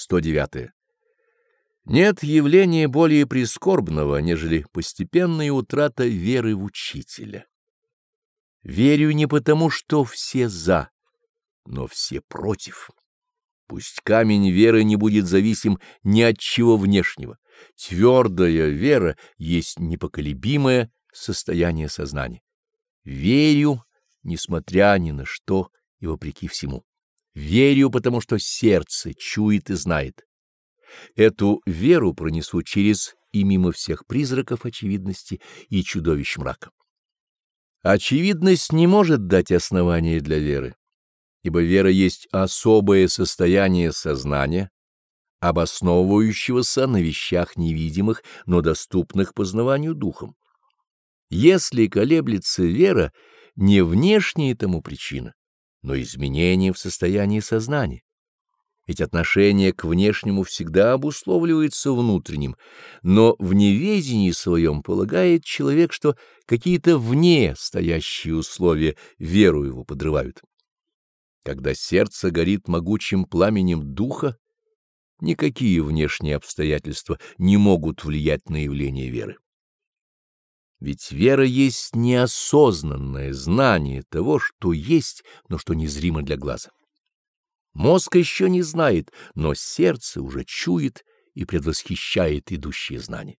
109. Нет явления более прискорбного, нежели постепенная утрата веры в учителя. Верю не потому, что все за, но все против. Пусть камень веры не будет зависим ни от чего внешнего. Твердая вера есть непоколебимое состояние сознания. Верю, несмотря ни на что и вопреки всему. Верю, потому что сердце чует и знает. Эту веру пронесу через и мимо всех призраков очевидности и чудовищ мрака. Очевидность не может дать основания для веры, ибо вера есть особое состояние сознания, обосновывающегося на вещах невидимых, но доступных познаванию духом. Если колеблется вера, не внешняя тому причина, но изменение в состоянии сознания. Ведь отношение к внешнему всегда обусловливается внутренним, но в неведении своем полагает человек, что какие-то вне стоящие условия веру его подрывают. Когда сердце горит могучим пламенем духа, никакие внешние обстоятельства не могут влиять на явление веры. Ведь вера есть неосознанное знание того, что есть, но что незримо для глаза. Мозг еще не знает, но сердце уже чует и предвосхищает идущие знания.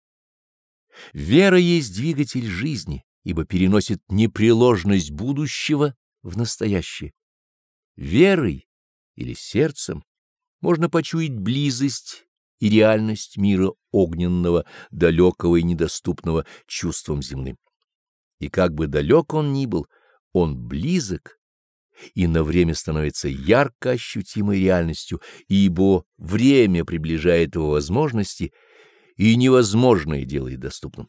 Вера есть двигатель жизни, ибо переносит непреложность будущего в настоящее. Верой или сердцем можно почуять близость и реальность мира огненного, далекого и недоступного чувствам земным. И как бы далек он ни был, он близок и на время становится ярко ощутимой реальностью, ибо время приближает его возможности и невозможное делает доступным.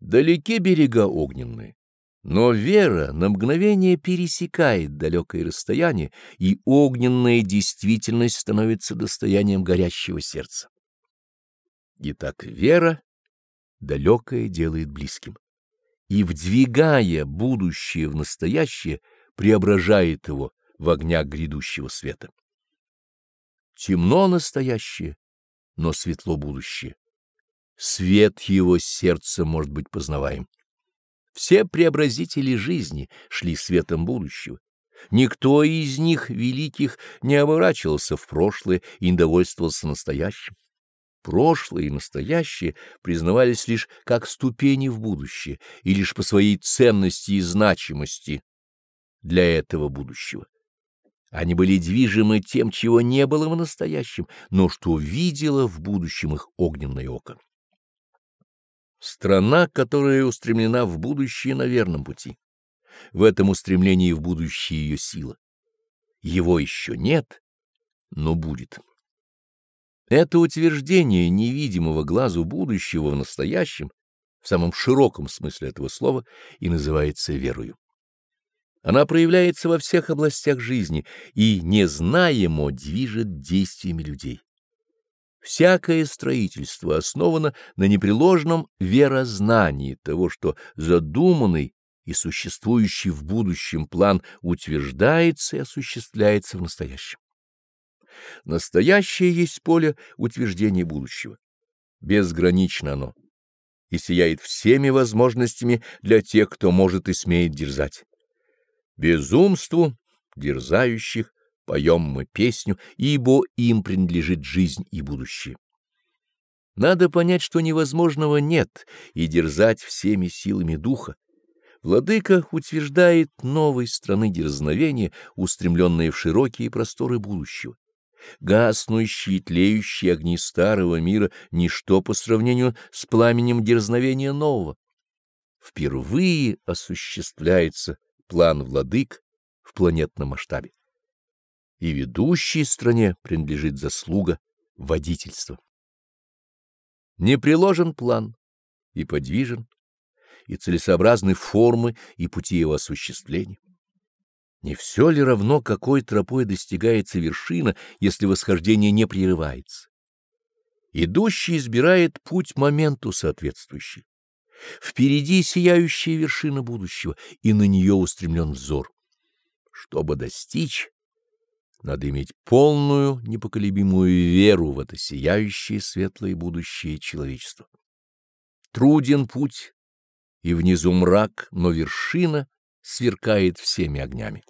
Далеки берега огненные, но вера на мгновение пересекает далекое расстояние, и огненная действительность становится достоянием горящего сердца. Итак, вера далекое делает близким, и, вдвигая будущее в настоящее, преображает его в огнях грядущего света. Темно настоящее, но светло будущее. Свет его сердца может быть познаваем. Все преобразители жизни шли светом будущего. Никто из них, великих, не оборачивался в прошлое и не довольствовался настоящим. Прошлое и настоящее признавались лишь как ступени в будущее и лишь по своей ценности и значимости для этого будущего. Они были движимы тем, чего не было в настоящем, но что видело в будущем их огненное око. Страна, которая устремлена в будущее на верном пути. В этом устремлении в будущее ее сила. Его еще нет, но будет. Это утверждение невидимого глазу будущего в настоящем, в самом широком смысле этого слова, и называется верою. Она проявляется во всех областях жизни и незнаемо движет действиями людей. Всякое строительство основано на непреложном верознании того, что задуманный и существующий в будущем план утверждается и осуществляется в настоящем. Настоящее есть поле утверждения будущего. Безгранично оно и сияет всеми возможностями для тех, кто может и смеет дерзать. Безумству дерзающих поем мы песню, ибо им принадлежит жизнь и будущее. Надо понять, что невозможного нет, и дерзать всеми силами духа. Владыка утверждает новой страны дерзновения, устремленные в широкие просторы будущего. Гаснущие и тлеющие огни старого мира — ничто по сравнению с пламенем дерзновения нового. Впервые осуществляется план владык в планетном масштабе и ведущей стране принадлежит заслуга водительства. Не приложен план и подвижен, и целесообразны формы и пути его осуществления. Не все ли равно, какой тропой достигается вершина, если восхождение не прерывается? Идущий избирает путь моменту соответствующий. Впереди сияющая вершина будущего, и на нее устремлен взор. Чтобы достичь, надо иметь полную, непоколебимую веру в это сияющее светлое будущее человечества. Труден путь, и внизу мрак, но вершина сверкает всеми огнями.